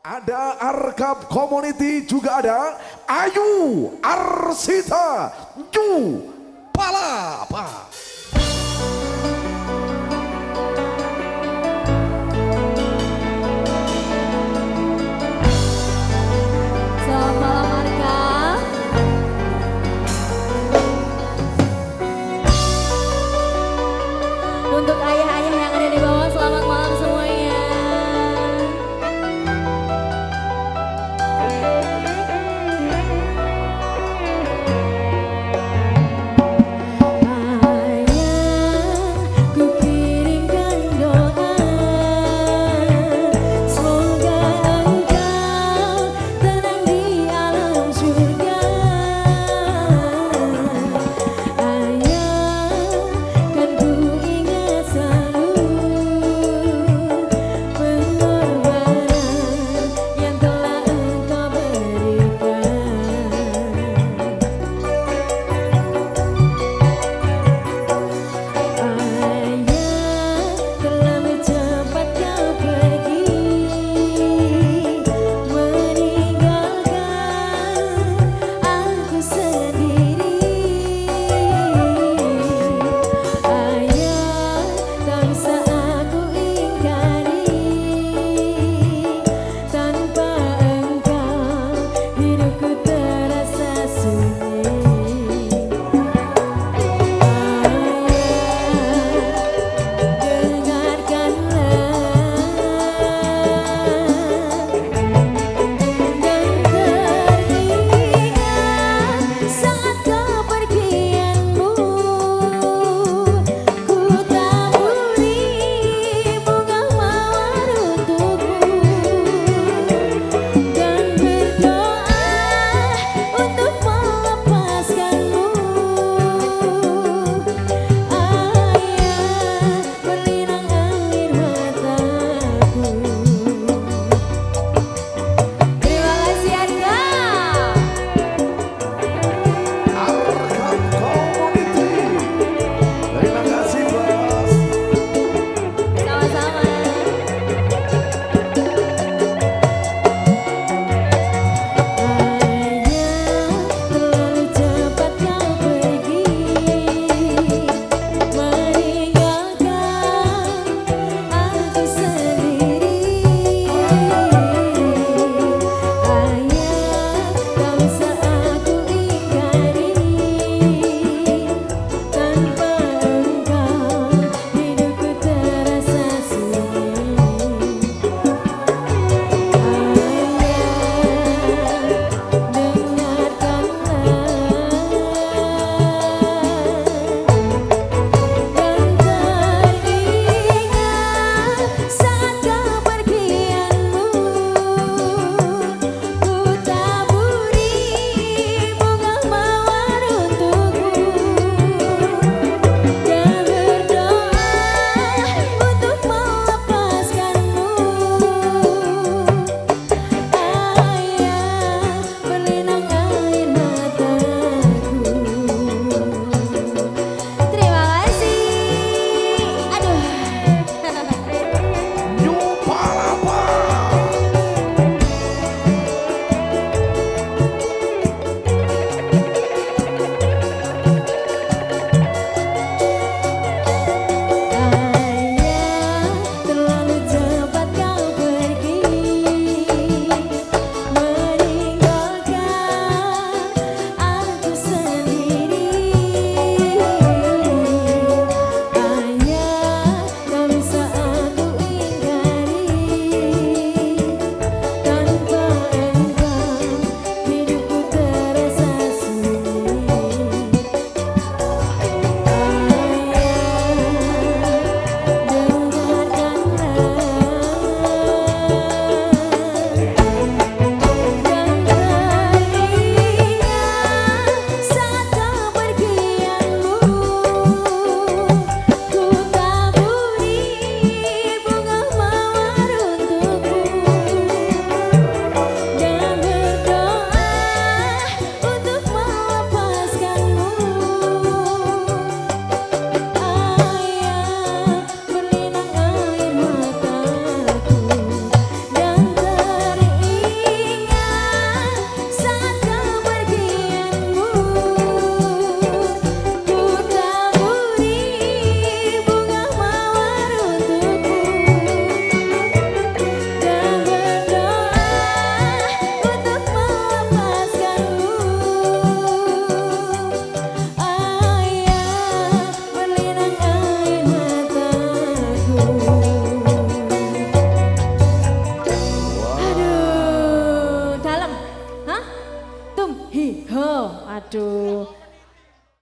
Ada Arkap Community juga ada Ayu Arsita Ju Palapa. oh